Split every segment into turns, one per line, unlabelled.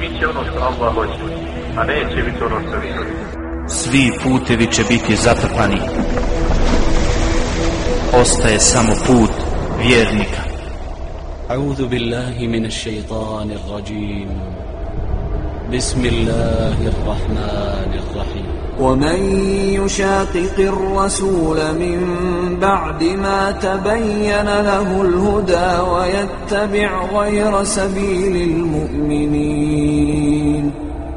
Biće ono što Allah hoće, a neće biti ono što vi
Svi putevi će biti zatrpani. Ostaje samo put vjernika.
أعوذ بالله من الشيطان الرجيم بسم الله الرحمن الرحيم.
ومن يشاقق الرسول من بعد ما تبين له الهدى ويتبع غير سبيل المؤمنين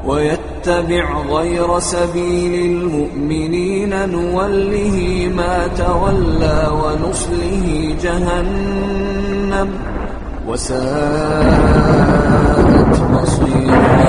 ويتبع غير سبيل المؤمنين نوله ما تولى ونصله جهنم وساءت مصيرا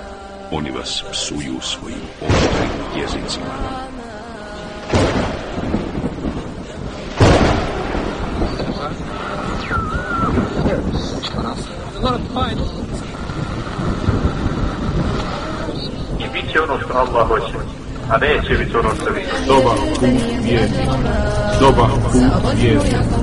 oni vas psuju svojim oštrim jezicima.
I bit će ono što Allah hoće, a neće biti ono što vi
Dobar put vjernika. Dobar put vjernika.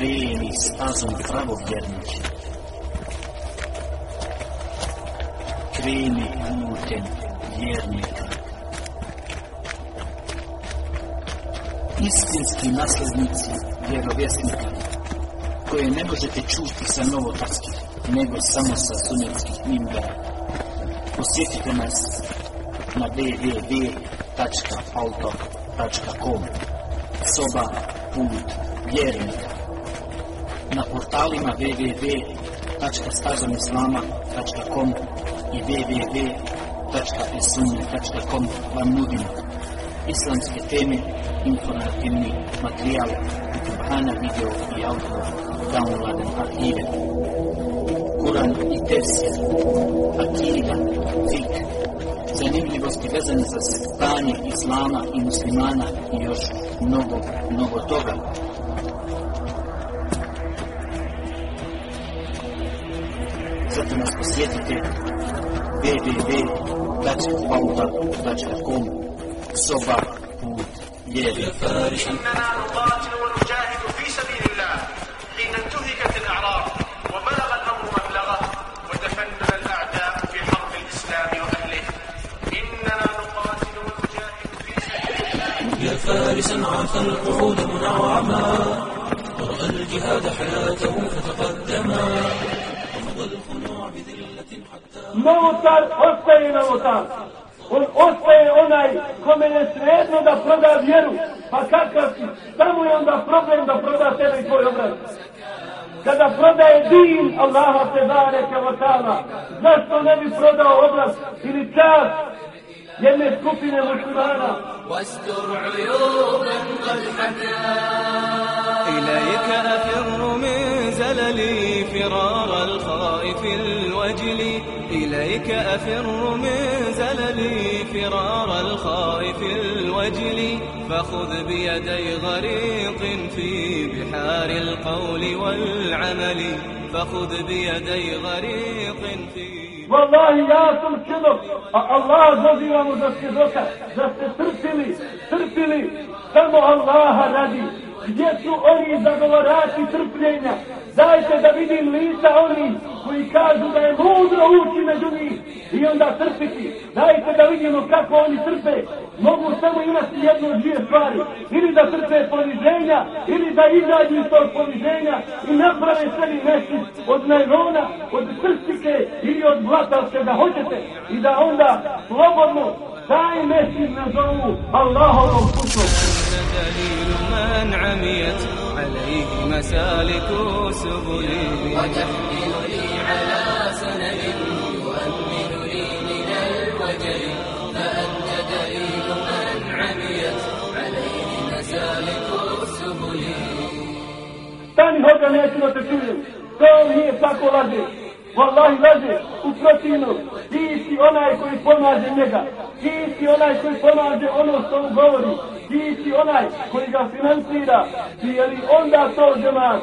Kreni stazom pravovjernih. Kreni putem vjernika. Istinski naslednici vjerovjesnika koje ne možete čuti sa novotarskih, nego samo sa sunjetskih mimbera. Posjetite nas na www.autor.com Soba put vjernika portalima www.stazomislama.com i www.esunne.com vam nudimo islamske teme, informativni materijal, Kubhana video i audio, downloaden arhive, Kuran i Tefsir, Akida, Fik, zanimljivosti vezane za sektanje Islama i muslimana i još mnogo, mnogo toga. Posjetite www.pauta.com Soba put vjernika.
proda vjeru. Pa kakav si? Samo je onda problem da proda tebe i tvoj obraz. Kada prodaje din Allaha te bareke wa ta'ala, zašto ne bi prodao obraz ili čast jedne skupine muslimana?
واستر عيوبا قد حكى
إليك أفر من زللي فرار الخائف الوجل. إليك أفر من زللي فرار الخائف الوجل. فخذ بيدي غريق في بحار القول والعمل. فخذ بيدي غريق في
Wallahi, ja sam svjedok, a Allah zazivamo za svjedoka, da ste trpili, trpili. Gdje su oni zagovarati trpljenja? Dajte da vidim lica oni koji kažu da je mudro ući među njih i onda trpiti. Dajte da vidimo kako oni trpe. Mogu samo imati jednu od dvije stvari. Ili da trpe poniženja, ili da izađu iz tog poniženja i naprave sebi mesic od najlona, od krstike ili od blatalske da hoćete. I da onda slobodno taj mesic nazovu Allahovom kućom.
دليل من عميت عليه مسالك سبلي
وتحمل لي على سند يؤمن لي من الوجل فأنت دليل من عميت عليه مسالك السبل
Stani hoga nećemo te čujem. To nije tako laže. Wallahi laže. U protivnom, ti si onaj koji pomaže njega. Ti si onaj koji pomaže ono što on govori. Ti si onaj koji ga financira. Ti je li onda to džemat?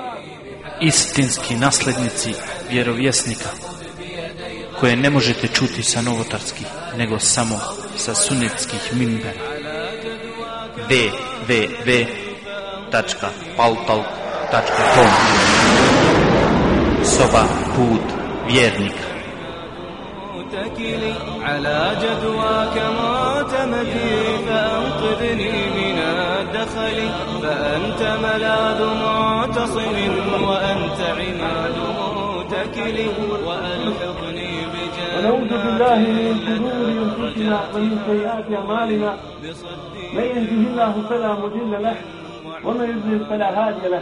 istinski naslednici vjerovjesnika koje ne možete čuti sa novotarskih nego samo sa sunetskih mimbera www.paltalk.com Soba put vjernika.
متكلي على جدواك معتمدي فأنقذني من الدخل فأنت ملاذ معتصم وأنت عماد متكل وألحقني
ونعوذ بالله من شرور انفسنا ومن سيئات اعمالنا من يهده الله فلا مضل له ومن يضلل فلا هادي له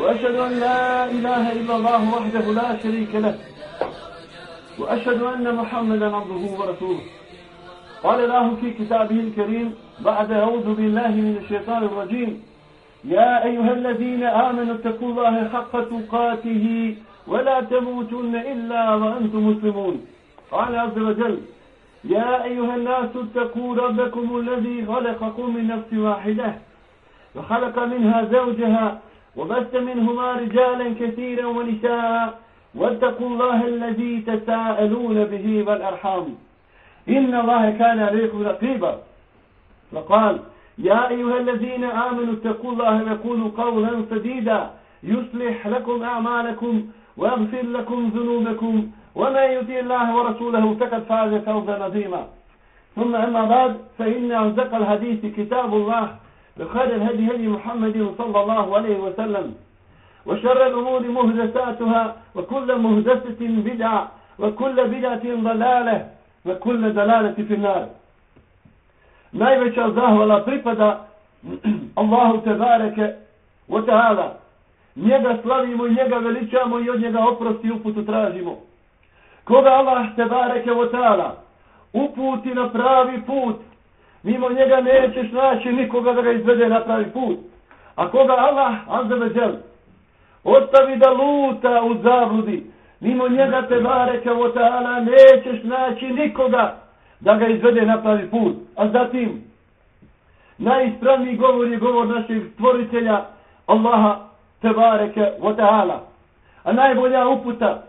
وأشهد أن لا إله إلا الله وحده لا شريك له. وأشهد أن محمدا عبده ورسوله. قال الله في كتابه الكريم بعد أعوذ بالله من الشيطان الرجيم. يا أيها الذين آمنوا اتقوا الله حق تقاته ولا تموتن إلا وأنتم مسلمون. قال عز وجل يا أيها الناس اتقوا ربكم الذي خلقكم من نفس واحدة وخلق منها زوجها وبث منهما رجالا كثيرا ونساء واتقوا الله الذي تساءلون به والأرحام. إن الله كان عليكم رقيبا. وقال يا أيها الذين آمنوا اتقوا الله وقولوا قولا سديدا. يصلح لكم أعمالكم ويغفر لكم ذنوبكم وما يطيع الله ورسوله فقد فاز فوزا عظيما. ثم أما بعد فإن أصدق الحديث كتاب الله. بخير الهدي هدي محمد صلى الله عليه وسلم وشر الأمور مهدساتها وكل مهدسة بدعة وكل بدعة ضلالة وكل دلالة في النار najveća zahvala pripada Allahu Tebareke wa ta'ala. Njega slavimo i njega veličamo i od njega oprosti i uputu tražimo. Koga Allah Tebareke wa ta'ala uputi na pravi put, mimo njega nećeš naći nikoga da ga izvede na pravi put. A koga Allah azza ve ostavi da luta u zabludi, mimo njega te bareke o ta'ala nećeš naći nikoga da ga izvede na pravi put. A zatim, najispravniji govor je govor našeg stvoritelja Allaha Tebareke o ta'ala. A najbolja uputa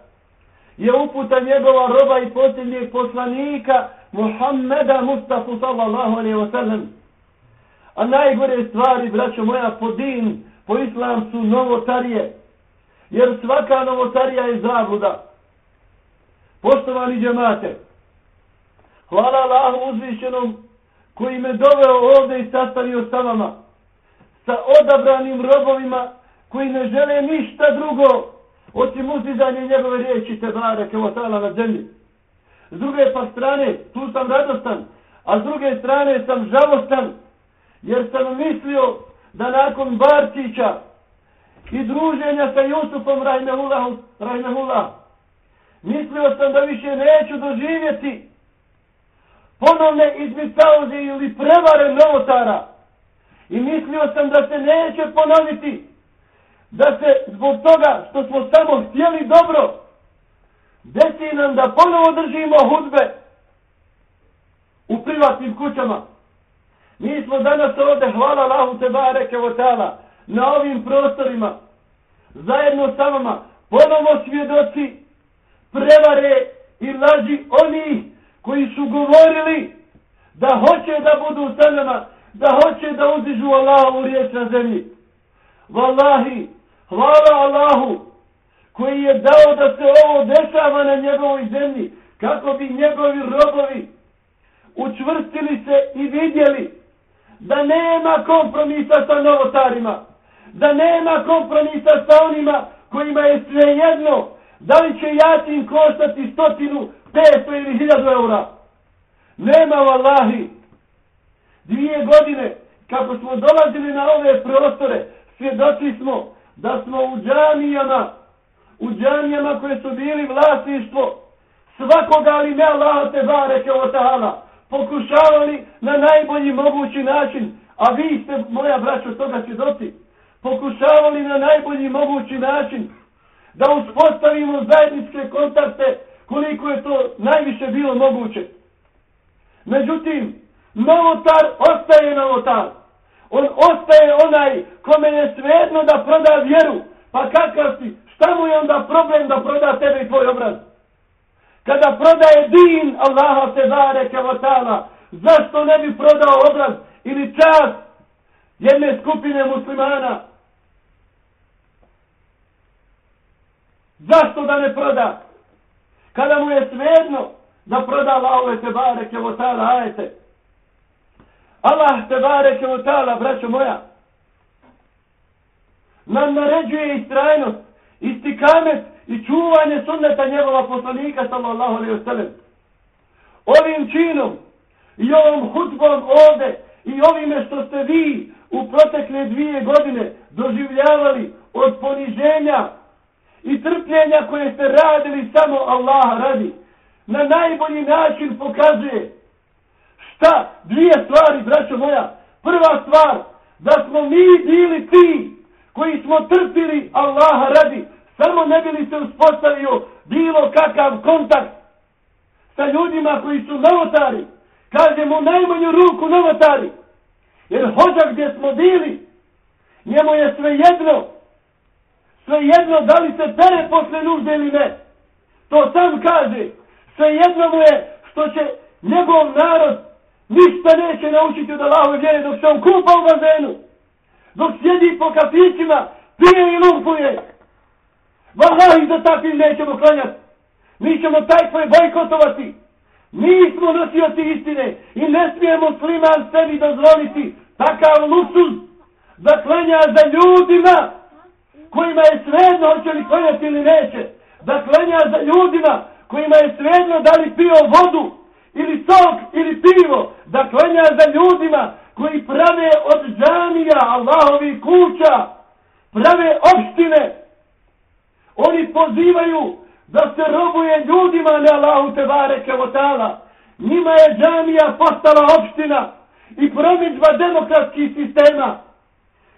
je uputa njegova roba i posljednjeg poslanika Muhammeda Mustafa sallallahu alaihi wa sallam. A najgore stvari, braćo moja, po din, po islam su novotarije. Jer svaka novotarija je zabluda. Poštovani džemate, Hvala Allahu uzvišenom koji me doveo ovdje i sastavio sa vama. Sa odabranim robovima koji ne žele ništa drugo osim uzizanje njegove riječi te bare kevotala na zemlji. S druge pa strane, tu sam radostan, a s druge strane sam žalostan, jer sam mislio da nakon Barčića i druženja sa Jusufom Rajnehullah, mislio sam da više neću doživjeti ponovne izmicauze ili prevare novotara. I mislio sam da se neće ponoviti, da se zbog toga što smo samo htjeli dobro, desi nam da ponovo držimo hudbe u privatnim kućama. Mi smo danas ovdje, hvala Allahu te bareke votala, na ovim prostorima, zajedno sa vama, ponovo svjedoci prevare i laži onih koji su govorili da hoće da budu sa nama, da hoće da uzižu Allahovu riječ na zemlji. Wallahi, hvala Allahu, koji je dao da se ovo dešava na njegovoj zemlji, kako bi njegovi robovi učvrstili se i vidjeli da nema kompromisa sa novotarima, da nema kompromisa sa onima kojima je sve jedno, da li će jatim koštati stotinu 500 ili hiljadu eura. Nema vallahi. Dvije godine, kako smo dolazili na ove prostore, svjedoci smo da smo u džanijama, u džanijama koje su bili vlasništvo svakoga ali ne Allah te bareke o ta'ala, pokušavali na najbolji mogući način, a vi ste, moja braćo, toga svjedoci, pokušavali na najbolji mogući način da uspostavimo zajedničke kontakte koliko je to najviše bilo moguće. Međutim, novotar ostaje novotar. On ostaje onaj kome je svejedno da proda vjeru. Pa kakav si? Samo je onda problem da proda tebe i tvoj obraz? Kada prodaje din Allaha te zare kevotala, zašto ne bi prodao obraz ili čast jedne skupine muslimana? Zašto da ne proda? kada mu je svejedno da proda Allahove te bareke o ajete. Allah te bareke o braćo moja, nam naređuje istrajnost, istikamet i čuvanje sunneta njegova poslanika sallallahu alaihi wasallam. Ovim činom i ovom hutbom ovde i ovime što ste vi u protekle dvije godine doživljavali od poniženja i trpljenja koje ste radili samo Allaha radi, na najbolji način pokazuje šta dvije stvari, braćo moja. Prva stvar, da smo mi bili ti koji smo trpili Allaha radi, samo ne bili se uspostavio bilo kakav kontakt sa ljudima koji su novotari. Kažemo u najmanju ruku novotari. Jer hođa gdje smo bili, njemu je sve jedno Svejedno da li se pere posle nužde ili ne. To sam kaže. Svejedno mu je što će njegov narod ništa neće naučiti od Allahove vjere dok se on kupa u bazenu. Dok sjedi po kafićima, pije i lumpuje. Valahi za takvim nećemo klanjati. Mi ćemo taj tvoj bojkotovati. Mi smo nosioci istine i ne smije musliman sebi dozvoliti takav luksuz da klanja za ljudima kojima je svejedno hoće li klanjati ili neće. Da klanja za ljudima kojima je svejedno da li pio vodu ili sok ili pivo. Da klanja za ljudima koji prave od džanija Allahovi kuća, prave opštine. Oni pozivaju da se robuje ljudima ne Allahu te bareke otala. Njima je džamija postala opština i promičba demokratskih sistema.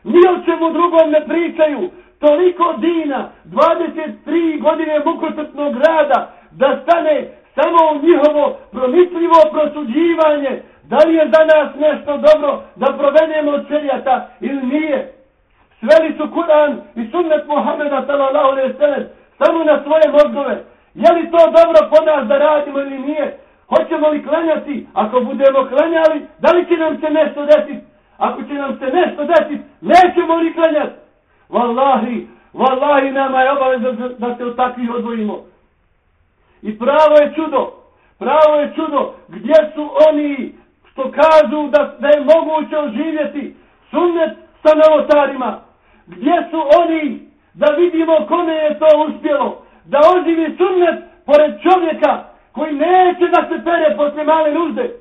Ni o čemu drugom ne pričaju. Toliko dina, 23 godine mukotrpnog rada, da stane samo u njihovo promisljivo prosuđivanje. Da li je za nas nešto dobro da provedemo od šerijata ili nije. Sveli su Kur'an i sunnet Muhammeda sallallahu alaihi sallam samo na svoje mozgove. Je li to dobro po nas da radimo ili nije? Hoćemo li klanjati? Ako budemo klanjali, da li će nam se nešto desiti? Ako će nam se nešto desiti, nećemo li klanjati? Wallahi, wallahi nama je obaveza da se od takvih odvojimo. I pravo je čudo, pravo je čudo, gdje su oni što kažu da, da je moguće oživjeti sunnet sa novotarima? Gdje su oni da vidimo kome je to uspjelo, da oživi sunnet pored čovjeka koji neće da se pere posle male nužde,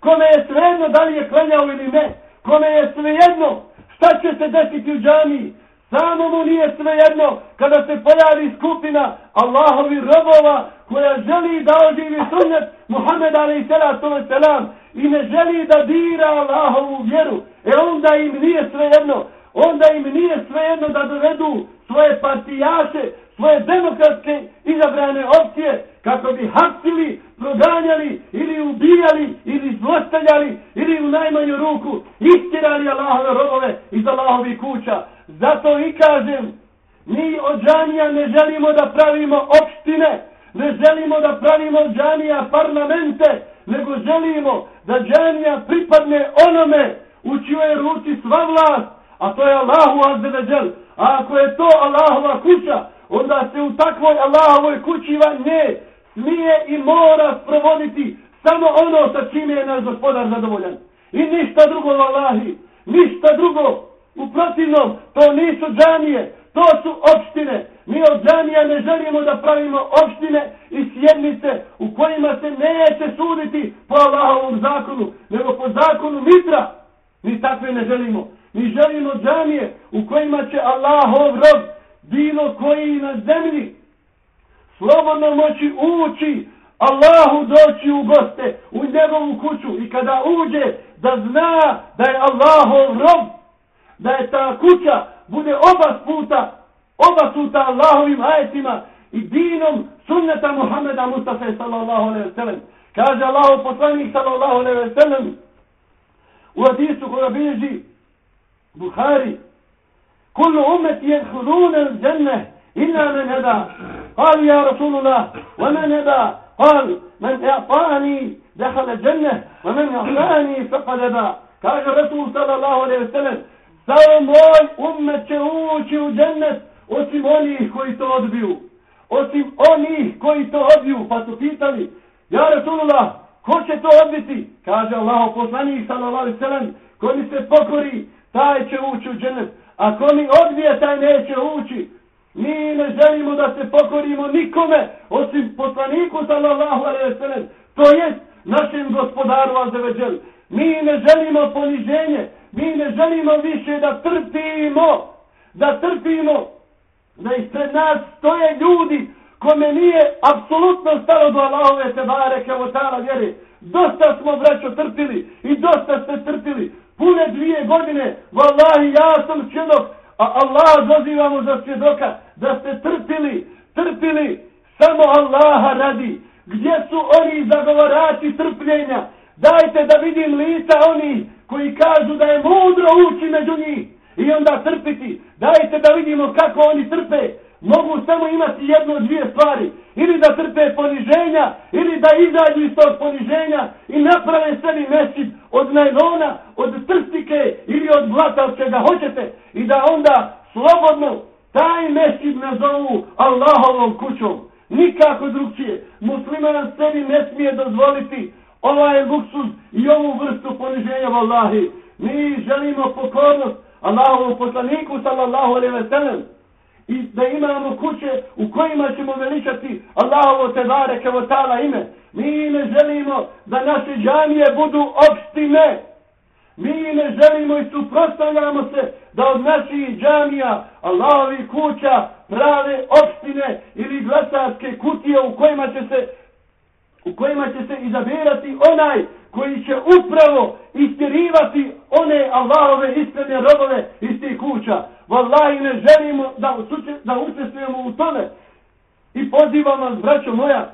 kome je svejedno da li je klanjao ili ne, kome je svejedno šta će se desiti u džamiji, samo ono mu nije svejedno kada se pojavi skupina Allahovi robova koja želi da oživi sunnet Muhammed a.s. selam i ne želi da dira Allahovu vjeru, e onda im nije svejedno, onda im nije svejedno da dovedu svoje partijaše, svoje demokratske izabrane opcije, kako bi hapsili, proganjali, ili ubijali, ili zlostavljali, ili u najmanju ruku istirali Allahove robove iz Allahovi kuća. Zato i kažem, mi od džanija ne želimo da pravimo opštine, ne želimo da pravimo džanija parlamente, nego želimo da džanija pripadne onome u čijoj ruci sva vlast, a to je Allahu azzeveđel. A ako je to Allahova kuća, onda se u takvoj Allahovoj kući van nje smije i mora sprovoditi samo ono sa čime je naš gospodar zadovoljan. I ništa drugo, Allahi, ništa drugo. U protivnom, to nisu džanije, to su opštine. Mi od džanija ne želimo da pravimo opštine i sjednice u kojima se neće suditi po Allahovom zakonu, nego po zakonu mitra. Mi takve ne želimo. Mi želimo džamije u kojima će Allahov rob bilo koji na zemlji slobodno moći ući Allahu doći u goste u njegovu kuću i kada uđe da zna da je Allahov rob da je ta kuća bude oba puta, oba puta Allahovim ajetima i dinom sunneta Muhammeda Mustafa sallallahu alaihi wa sallam. Kaže Allahu poslanik sallallahu alaihi wa sallam u hadisu koja bilježi Bukhari Kullu umeti je hudunel džene illa men heda. Kali ja Rasulullah, wa men heda. Kal, men e'tani dehala džene, wa men e'tani feqaleba. Kaže Rasul sallallahu alaihi wa sallam Samo moj umet će ući u džennet osim onih koji to odbiju. Osim onih koji to odbiju. Pa su pitali, ja Rasulullah, ko će to odbiti? Kaže Allah, poznani sallallahu alaihi sallam, ko mi se pokori, taj će ući u džennet. ko mi odbije, taj neće ući. Mi ne želimo da se pokorimo nikome, osim poslaniku sallallahu alaihi sallam. To jest našem gospodaru azeveđel. Mi ne želimo poniženje. Mi ne želimo više da trpimo. Da trpimo. Da ispred nas stoje ljudi kome nije apsolutno stalo do Allahove se bareke o tala vjeri. Dosta smo braćo trpili i dosta ste trpili pune dvije godine, vallahi ja sam svjedok, a Allah dozivamo za svjedoka, da ste trpili, trpili, samo Allaha radi. Gdje su oni zagovorači trpljenja? Dajte da vidim lica oni koji kažu da je mudro ući među njih i onda trpiti. Dajte da vidimo kako oni trpe. Mogu samo imati jedno od dvije stvari. Ili da trpe poniženja, ili da izađu iz tog poniženja i naprave sebi mesid od najlona, od trstike ili od blata od čega hoćete. I da onda slobodno taj mesid nazovu Allahovom kućom. Nikako drugčije. Musliman sebi ne smije dozvoliti ovaj luksuz i ovu vrstu poniženja vallahi. Mi želimo pokornost Allahovu poslaniku sallallahu alaihi ve sellem i da imamo kuće u kojima ćemo veličati Allahovo tebare kevotala ime. Mi ne želimo da naše džamije budu opštine. Mi ne želimo i suprostavljamo se da od naših džamija, Allahovi kuća, prave opštine ili glasarske kutije u kojima će se u kojima će se izabirati onaj koji će upravo istjerivati one Allahove iskrene robove iz tih kuća. Wallahi ne želimo da, da učestvujemo u tome. I pozivam vas, braćo moja,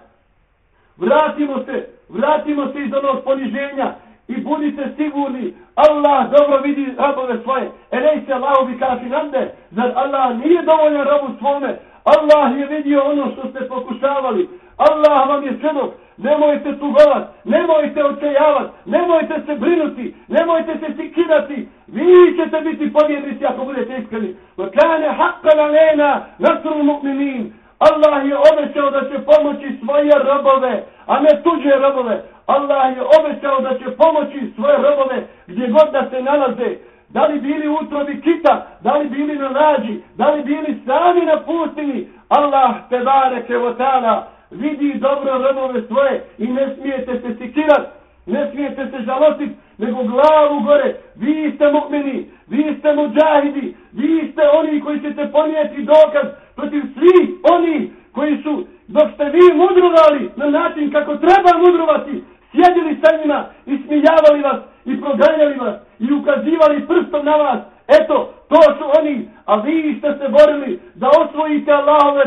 vratimo se, vratimo se iz onog poniženja i budite sigurni, Allah dobro vidi robove svoje. E nej se Allahu bi kafi nande, zar Allah nije dovoljan robu svome, Allah je vidio ono što ste pokušavali. Allah vam je svjedok. Nemojte tugovat, nemojte očejavat, nemojte se brinuti, nemojte se sikirati. Vi ćete biti pobjednici ako budete iskreni. Vakane haqqa na lena nasru mu'minin. Allah je obećao da će pomoći svoje robove, a ne tuđe robove. Allah je obećao da će pomoći svoje robove gdje god da se nalaze. Da li bili utrobi kita, da li bili na lađi, da li bili sami na pustini. Allah te bareke o ta'ala vidi dobro robove svoje i ne smijete se sikirat, ne smijete se žalostiti, nego glavu gore. Vi ste mukmini, vi ste muđahidi, vi ste oni koji ćete ponijeti dokaz protiv svih oni koji su, dok ste vi mudrovali na način kako treba mudrovati, sjedili sa njima i smijavali vas i proganjali vas i ukazivali prstom na vas. Eto, to su oni, a vi ste se borili da osvojite Allahove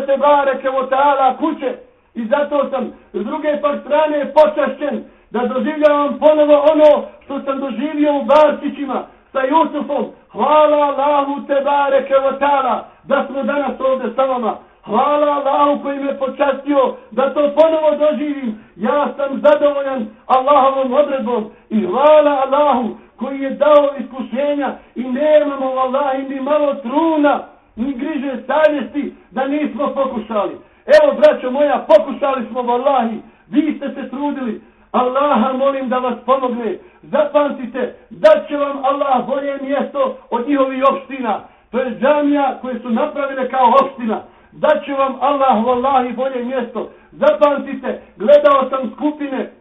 kao taala kuće. I zato sam s druge pak strane počašćen da doživljavam ponovo ono što sam doživio u Barčićima sa Jusufom. Hvala Allahu te tebare kevotala da smo danas ovde sa vama. Hvala Allahu koji me počastio da to ponovo doživim. Ja sam zadovoljan Allahovom odredbom i hvala Allahu koji je dao iskušenja i nemamo Allahi ni malo truna ni griže savjesti da nismo pokušali. Evo braćo moja, pokušali smo vallahi, vi ste se trudili. Allaha molim da vas pomogne. Zapamtite da će vam Allah bolje mjesto od njihovih opština. To je džamija koje su napravile kao opština da će vam Allah vallahi bolje mjesto. Zapamtite, gledao sam skupine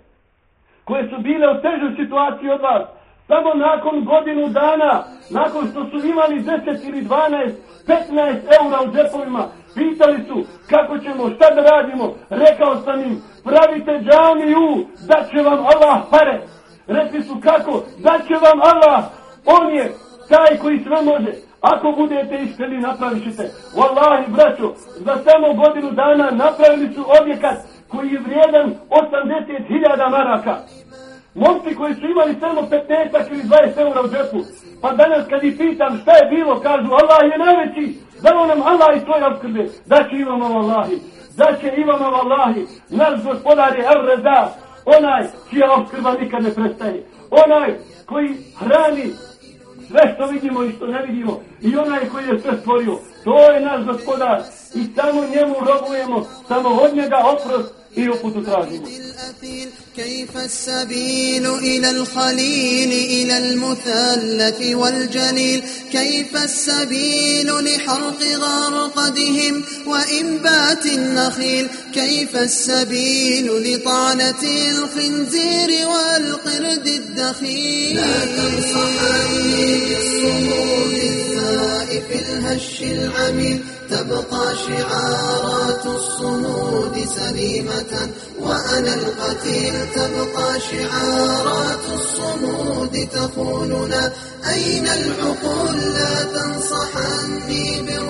koje su bile u težoj situaciji od vas. Samo nakon godinu dana, nakon što su imali 10 ili 12, 15 eura u džepovima, pitali su kako ćemo, šta da radimo. Rekao sam im, pravite džamiju, da će vam Allah pare. Rekli su kako, da će vam Allah, on je taj koji sve može. Ako budete iskreni, napravit ćete. Wallahi, braćo, za samo godinu dana napravili su objekat koji je vrijedan 80.000 maraka. Momci koji su imali samo 15 ili 20 eura u džepu. Pa danas kad ih pitam šta je bilo, kažu Allah je najveći. Dao nam Allah i svoje obskrbe. Da će imamo Allahi. Da će imamo Allahi. Naš gospodar je Ar-Reza. Onaj čija obskrba nikad ne prestaje. Onaj koji hrani sve što vidimo i što ne vidimo i onaj koji je sve stvorio to je naš gospodar i samo njemu robujemo samo od njega oprost
كيف السبيل إلى الخليل إلى المثلث والجليل؟ كيف السبيل لحرق غرقدهم وإنبات النخيل؟ كيف السبيل لطعنة الخنزير والقرد الدخيل؟ لا تنصحني بالصمود الزائف الهش العميل. تبقى شعارات الصمود سليمة وأنا القتيل تبقى شعارات الصمود تخوننا أين العقول؟ لا تنصحني بالركون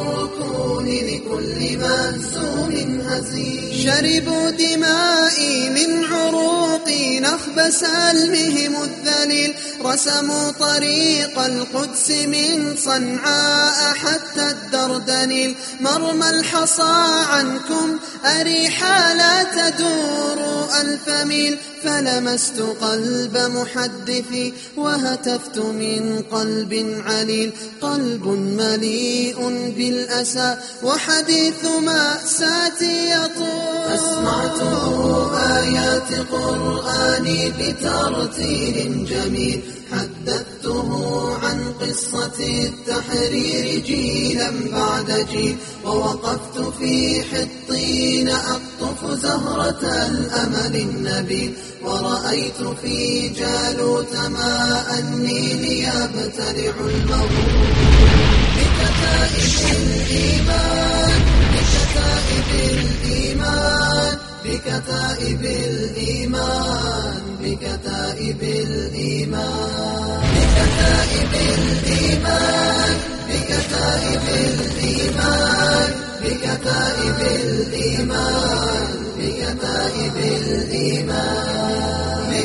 لكل مهزوم هزيل شربوا دمائي من عروقي نخب سلمهم الذليل. رسموا طريق القدس من صنعاء حتى الدردنيل. مرمى الحصى عنكم أريحا لا تدور ألف ميل. فلمست قلب محدثي وهتفت من قلب عليل. قلب مليء بالأسى وحديث مأساتي يطول. أسمعته آيات قرآني بترتيل جميل. حدثته عن قصة التحرير جيلا بعد جيل ووقفت في حطين أقطف زهرة الأمل النبيل ورأيت في جالوت ماء النيل يبتلع المغول بكتائب الإيمان بكتائب الإيمان. بكتائب الإيمان بكتائب الإيمان بكتائب الإيمان بكتائب الإيمان بكتائب الإيمان بكتائب الإيمان.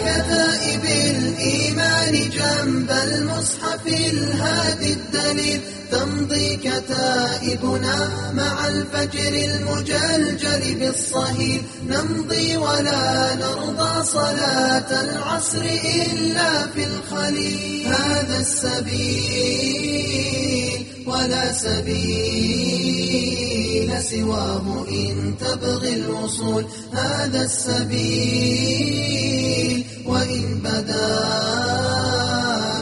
بكتائب الإيمان جنب المصحف الهادي الدليل. تمضي كتائبنا مع الفجر المجلجل بالصهيل. نمضي ولا نرضى صلاة العصر إلا في الخليل. هذا السبيل ولا سبيل. سواه إن تبغي الوصول هذا السبيل. وإن بدا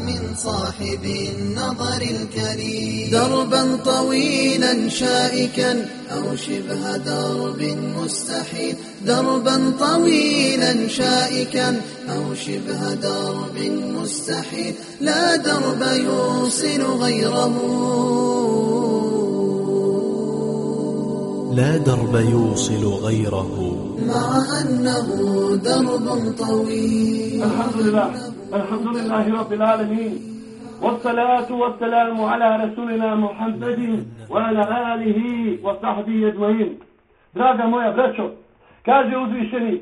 من صاحب النظر الكريم. دربا طويلا شائكا أو شبه درب مستحيل. دربا طويلا شائكا أو شبه درب مستحيل. لا درب يوصل غيره.
لا درب يوصل غيره.
مع أنه درب طويل.
الحمد لله. الحمد لله رب العالمين. والصلاة والسلام على رسولنا محمد وعلى آله وصحبه أجمعين. Draga moja braćo, kaže uzvišeni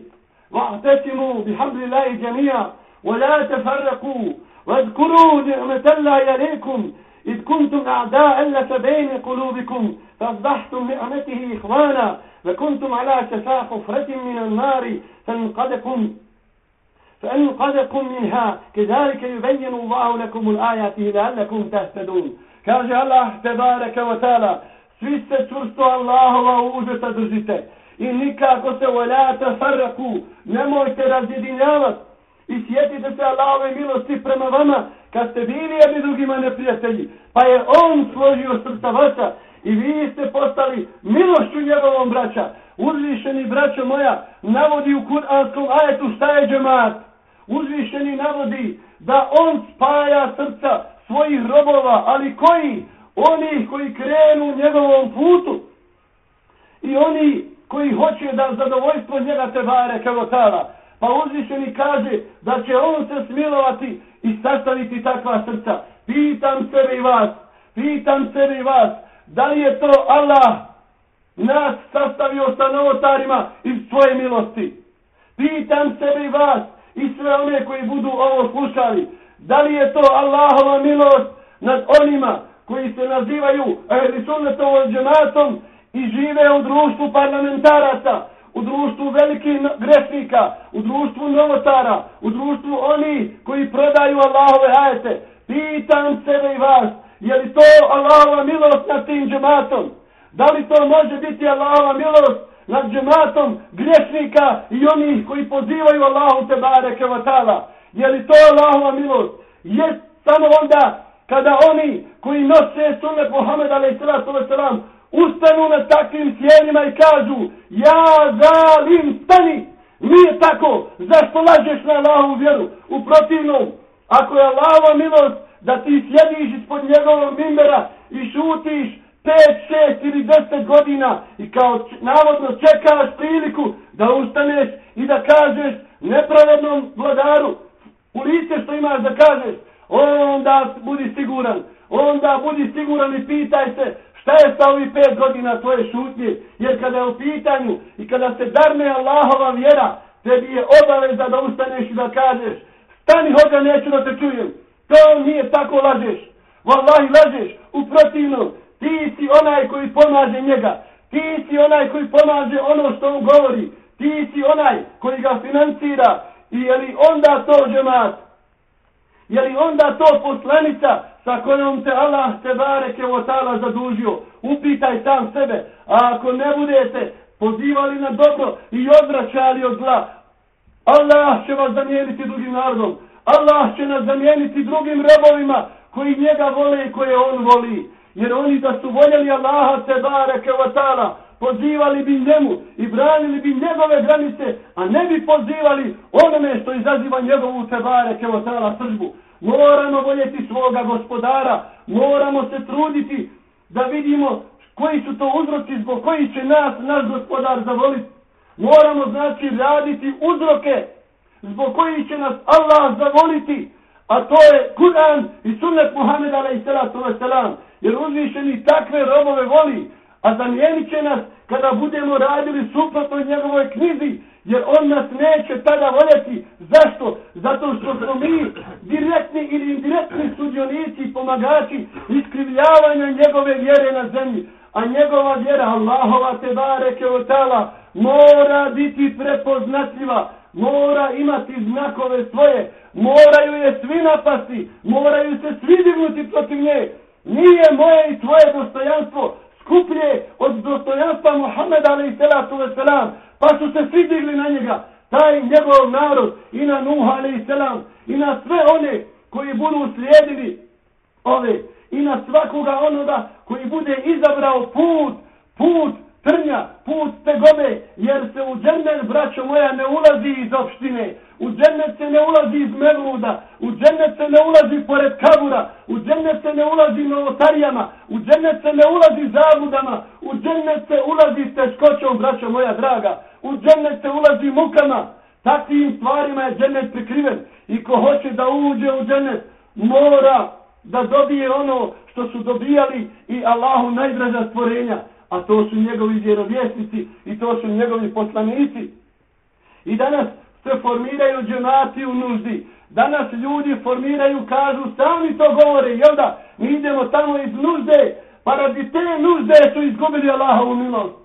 واعتصموا بحبل الله جميعا ولا تفرقوا واذكروا نعمة الله عليكم إذ كنتم أعداء لك بين قلوبكم فأصبحتم نعمته إخوانا وكنتم على شفا حفرة من النار فانقذكم فانقذكم منها. كذلك يبين الله لكم الآيات لعلكم تهتدون. كاجة الله تبارك وتعالى سويسة شرس الله وعوجة تدرجته. i nikako ولا تفرقوا. farraku, nemojte razjedinjavati i sjetite se Allahove milosti prema kad ste bili jedni drugima neprijatelji pa je On složio srca vaša i vi ste postali milošću njegovom braća uzvišeni braćo moja navodi u kuranskom ajetu šta je džemat uzvišeni navodi da on spaja srca svojih robova, ali koji? Oni koji krenu njegovom putu i oni koji hoće da zadovoljstvo njega te bare kevotala. Pa uzvišeni kaže da će on se smilovati i sastaviti takva srca. Pitam sebe i vas, pitam sebe i vas, da li je to Allah nas sastavio sa novotarima iz svoje milosti? Pitam sebe i vas, i sve one koji budu ovo slušali. Da li je to Allahova milost nad onima koji se nazivaju ehli sunnetovom džematom i žive u društvu parlamentaraca, u društvu velikih grešnika, u društvu novotara, u društvu oni koji prodaju Allahove ajete. Pitam sebe i vas, je li to Allahova milost nad tim džematom? Da li to može biti Allahova milost nad džematom grešnika i onih koji pozivaju Allahu te bareke vatala? Je li to Allahova milost? Je samo onda kada oni koji nose sunnet Muhammed a.s ustanu na takvim sjenima i kažu Ja zalim stani! Nije tako! Zašto lažeš na Allahovu vjeru? U protivnom, ako je Allahova milost da ti sjediš ispod njegovog mimbera i šutiš 5, 6 ili 10 godina i kao navodno čekaš priliku da ustaneš i da kažeš nepravednom vladaru u lice što imaš da kažeš, onda budi siguran, onda budi siguran i pitaj se šta je sa ovih 5 godina tvoje šutnje, jer kada je u pitanju i kada se darne Allahova vjera, tebi je obaveza da ustaneš ustaneš i da kažeš, stani hođa, neću da te čujem. To nije tako lažeš. Wallahi lažeš, u protivnom, ti si onaj koji pomaže njega. Ti si onaj koji pomaže ono što on govori. Ti si onaj koji ga financira. I je li onda to džemat? Je li onda to poslanica sa kojom te Allah te bareke u otala zadužio? Upitaj sam sebe. A ako ne budete pozivali na dobro i odvraćali od zla, Allah će vas zamijeniti drugim narodom. Allah će nas zamijeniti drugim robovima koji njega vole i koje on voli. Jer oni da su voljeli Allaha te bareke u otala, pozivali bi njemu i branili bi njegove granice, a ne bi pozivali onome što izaziva njegovu tebare kevotala sržbu. Moramo voljeti svoga gospodara, moramo se truditi da vidimo koji su to uzroci zbog koji će nas, naš gospodar, zavoliti. Moramo znači raditi uzroke zbog koji će nas Allah zavoliti, a to je Kur'an i sunnet Muhammed a.s. Jer uzvišeni takve robove voli, a zamijenit će nas kada budemo radili suprotno njegovoj knjizi, jer on nas neće tada voljeti. Zašto? Zato što smo mi direktni ili indirektni sudionici i pomagači iskrivljavanja njegove vjere na zemlji. A njegova vjera, Allahova te bareke otala, mora biti prepoznatljiva, mora imati znakove svoje, moraju je svi napasti, moraju se svi dignuti protiv nje. Nije moje i tvoje dostojanstvo skuplje od dostojanstva Muhammeda alaih salatu wasalam, pa su se svi digli na njega, taj njegov narod i na Nuh alaih salam i na sve one koji budu slijedili ove i na svakoga onoga koji bude izabrao put, put trnja, put tegobe, jer se u džennet, braćo moja, ne ulazi iz opštine, u džennet se ne ulazi iz Mevluda, u džennet se ne ulazi pored kabura, u džennet se ne ulazi novotarijama, u džennet se ne ulazi zavudama, u džennet se ulazi teškoćom, braćo moja draga, u džennet se ulazi mukama, takvim stvarima je džennet prikriven i ko hoće da uđe u džennet, mora da dobije ono što su dobijali i Allahu najdraža stvorenja, a to su njegovi vjerovjesnici i to su njegovi poslanici. I danas se formiraju džemati u nuždi. Danas ljudi formiraju, kažu, sami to govore, jel da? Mi idemo tamo iz nužde, pa radi te nužde su izgubili Allahovu milost.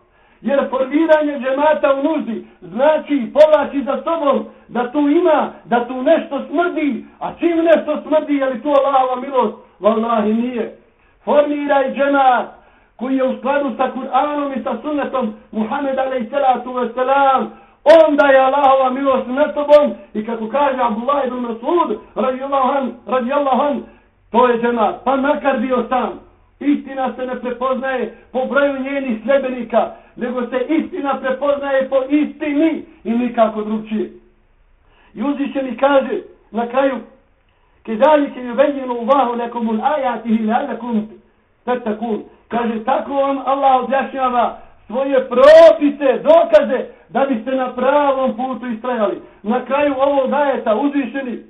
Jer formiranje džemata u nuždi znači povlači za sobom da tu ima, da tu nešto smrdi, a čim nešto smrdi, je li tu Allahova milost? Wallahi nije. Formiraj džemat, koji je u skladu sa Kur'anom i sa sunnetom Muhammed a.s onda je Allahova milost nad tobom i kako kaže Abdullah ibn Masud radijallahu an, radijallahu an, to je džemat, pa makar bio sam. Istina se ne prepoznaje po broju njenih sljedenika, nego se istina prepoznaje po istini i nikako drugčije. I uzvišeni kaže na kraju, kedalike je venjeno lakum al-ayatihi un ajatihi la'alakum tetakun. Kaže, tako on Allah objašnjava svoje propise, dokaze, da biste na pravom putu istrajali. Na kraju ovog dajeta uzvišeni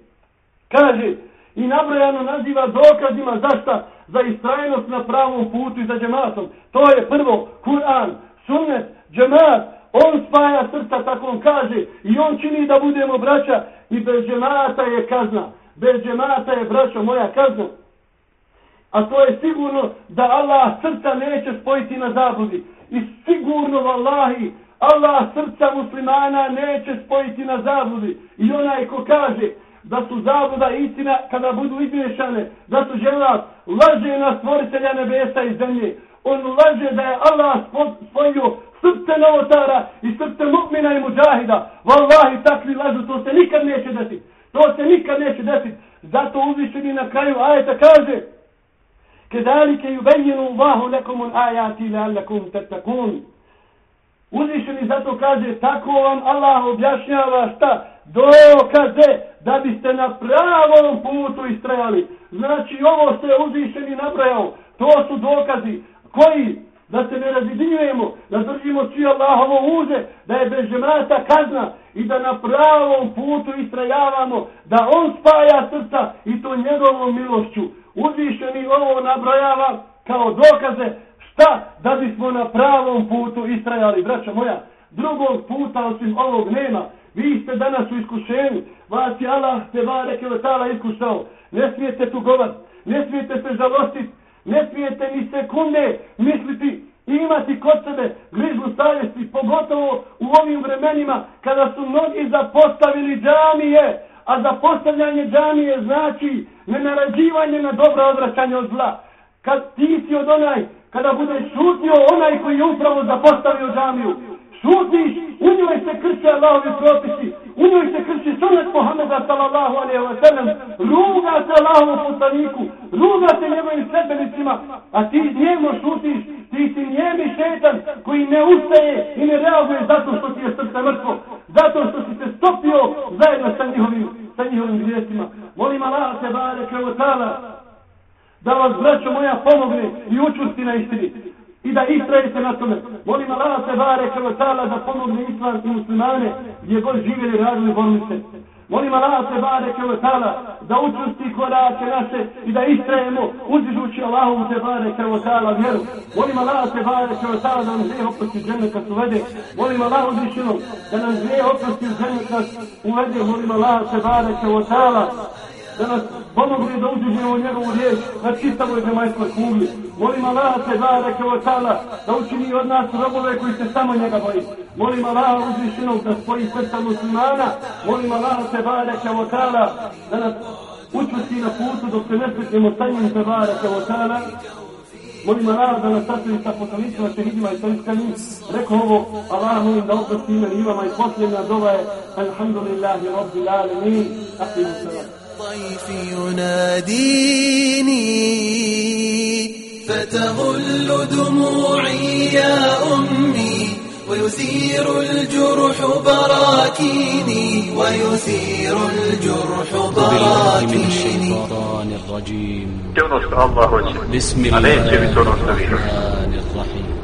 kaže i nabrojano naziva dokazima zašta za istrajnost na pravom putu i za džematom. To je prvo Kur'an, sunnet, džemat, on spaja srca, tako on kaže, i on čini da budemo braća i bez džemata je kazna. Bez džemata je braćo moja kazna. A to je sigurno da Allah srca neće spojiti na zabludi. I sigurno, vallahi, Allah srca muslimana neće spojiti na zabludi. I onaj ko kaže da su zabluda istina kada budu izmješane, da su želat laže na stvoritelja nebesa i zemlje. On laže da je Allah spojio srce novotara i srce mu'mina i muđahida. Wallahi, takvi lažu, to se nikad neće desiti. To se nikad neće desiti. Zato uzvišeni na kraju ajeta kaže Kedalike yubayyinu Allahu lakum al-ayati la'allakum tattaqun. Uzvišeni zato kaže tako vam Allah objašnjava šta dokaze da biste na pravom putu istrajali. Znači ovo što je uzvišeni nabrajao, to su dokazi koji da se ne razidinjujemo, da držimo svi Allahovo uze, da je bez žemata kazna i da na pravom putu istrajavamo, da on spaja srca i to njegovom milošću uzvišeni ovo nabrojava kao dokaze šta da bismo na pravom putu istrajali, braćo moja. Drugog puta osim ovog nema. Vi ste danas u iskušenju. Vas je Allah te bareke ve iskušao. Ne smijete tugovat. Ne smijete se žalostiti. Ne smijete ni sekunde misliti i imati kod sebe grižu savjesti, pogotovo u ovim vremenima kada su mnogi zapostavili džamije, a zapostavljanje džamije znači nenarađivanje na dobro odvraćanje od zla. Kad ti si od onaj, kada bude šutio onaj koji je upravo zapostavio džamiju, šutiš, u njoj se krše Allahovi propisi, u njoj se krši sunet Muhammeda sallallahu alaihi wa sallam, ruga se Allahovu poslaniku, ruga se njegovim sredbenicima, a ti njemo šutiš, ti si njemi šetan koji ne ustaje i ne reaguje zato što ti je srce mrtvo, zato što si se stopio zajedno sa njihovim, sa njihovim grijesima. Molim Allah se bareke o tala, da vas, braćo moja, pomogne i učusti na istini i da istrajite na tome. Molim Allah se bare kao tala da pomogne islam i muslimane gdje god živjeli radili bolnice. Molim Allah se bare kao tala da učusti korake naše i da istrajemo uzižući Allahom se bare kao tala vjeru. Molim Allah se bare kao tala da nam zije oprosti žene kad uvede. Molim Allah uzvišeno da nam zije oprosti žene kad uvede. Molim Allah se bare kao tala da nas pomogne da uđežemo njegovu riječ na čitavoj zemaljskoj kugli. Molim Allah se bareke o tala da učini od nas robove koji se samo njega boji. Molim Allah uzvišenog da spoji srca muslimana. Molim Allah se bareke o tala da nas učusti na putu dok se ne sretnemo sa njim se bareke o tala. Molim Allah da nas sastavi sa poslanicima, šehidima i srskanim. Rekao ovo, Allah molim da oprosti ime i imama i posljedna dova je Alhamdulillahi Rabbil Alamin. Ahimu salam.
الضيف يناديني فتغل دموعي يا أمي ويثير الجرح براكيني ويثير الجرح براكيني.
الرجيم. بسم الله الرحمن الرحيم.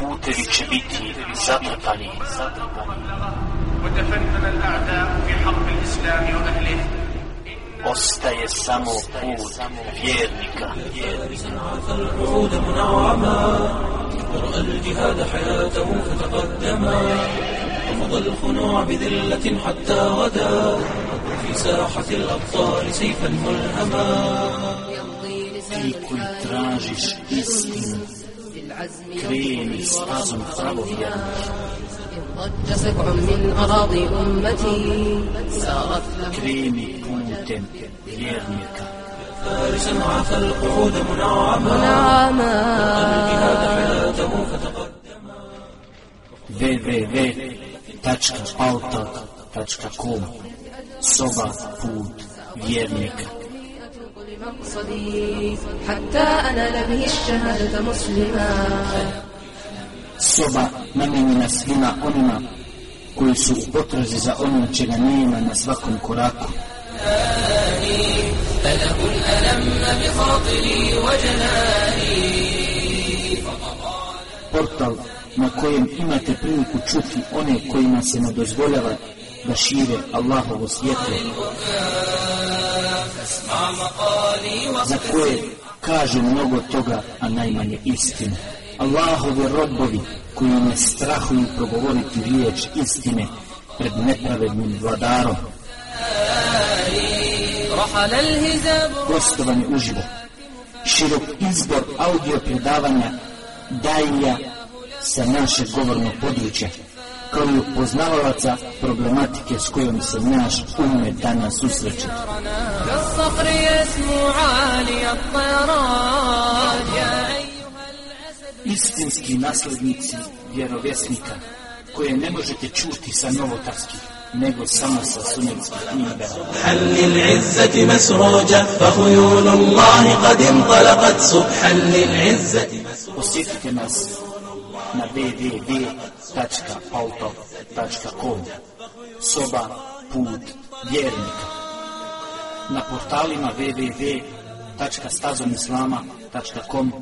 Putevi će biti zatrpani.
وتفنن الأعداء في حرب الإسلام وأهله
Ostaje samo put vjernika.
الوعود منعما ورأى الجهاد حياته فتقدما رفض الخنوع بذلة حتى غدا في ساحة الأبطال سيفا ملهما
Ti koji tražiš istinu, kreni stazom pravovjernih.
ضج سبع من أراضي أمتي سارت له
Kreni putem vjernika.
فارسا عفى القعود منعما
منعما
الجهاد حياته فتقدما
www.altak.com Soba put vjernika.
مقصدي حتى أنال به الشهادة مسلما
Soba namijenjena svima onima koji su u potrazi za onim čega nema na svakom koraku.
فله الألم بخاطري وجناني
Portal na kojem imate priliku čuti one kojima se ne dozvoljava da šire Allahovo svjetlo,
فاسمع مقالي
na koje kaže mnogo toga, a najmanje istine. Allahove robovi koji ne strahuju progovoriti riječ istine pred nepravednim vladarom. Gostovanje uživo. Širok izbor audio predavanja dajlija sa naše govorno područje kao i problematike s kojom se naš ume danas susreće. Istinski naslednici vjerovjesnika koje ne možete čuti sa novotarskih nego samo sa sunnetskih knjiga.
Subhanil izzati masruđa, fa hujulu Allah kad im subhanil subhan izzati masruđa.
Posjetite nas na www.auto.com Soba Put Vjernika Na portalima www.stazomislama.com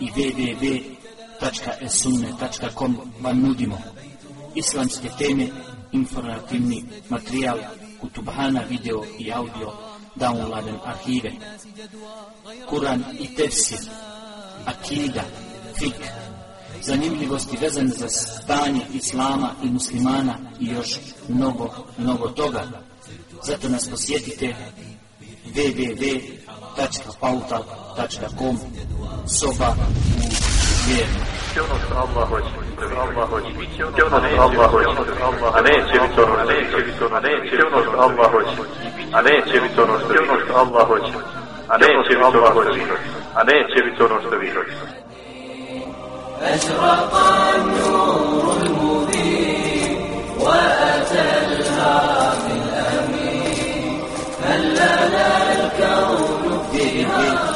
i www.esunne.com vam nudimo islamske teme, informativni materijal, kutubhana, video i audio, downloaden arhive, Kur'an i tefsir, akida, fik, zanimljivosti vezane za stanje islama i muslimana i još mnogo, mnogo toga. Zato nas posjetite www.pautal.com soba u vjernu.
ono što Allah hoće, Allah hoće, bit ono što Allah hoće, a neće biti ono, neće biti ono, neće biti ono što Allah hoće, a neće biti ono što Allah hoće, a neće biti ono što vi hoće, a neće biti ono što vi hoće.
أشرق النور المبين وأتى الهام الأمين
هل لنا الكون فيها